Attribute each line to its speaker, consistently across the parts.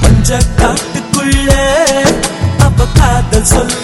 Speaker 1: மஞ்ச காட்டுக்குள்ள அப்ப காதல் சொல்ல.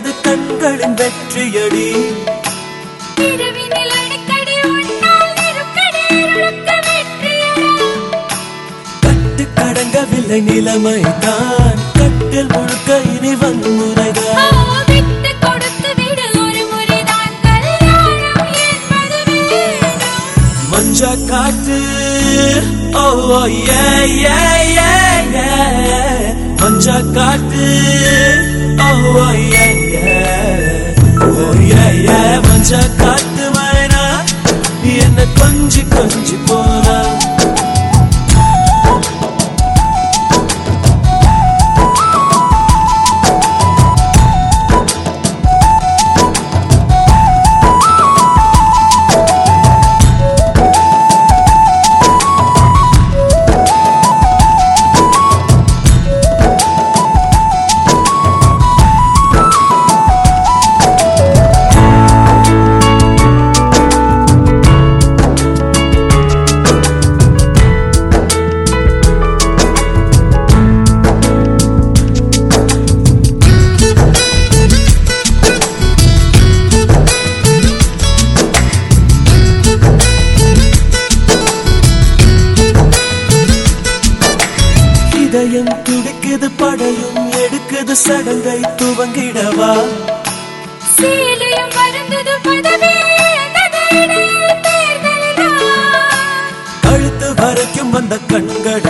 Speaker 1: அது கண்களின் வெற்றியடி. கட்டு கடங்கவில்லை நிலைமைதான். கட்டில் முழுக்க இனி வன்முறைதான். மஞ்சா காற்று ஓ ஏ ஏ காற்று Oh, oh yeah, yeah. Oh, yeah, yeah. மஞ்ச காத்து வேணா என்ன கொஞ்சி கொஞ்சி போற இதயம் துடிக்குது படையும் எடுக்குது சடங்கை துவங்கிடவா? அழுத்து வரைக்கும் வந்த கண்கள்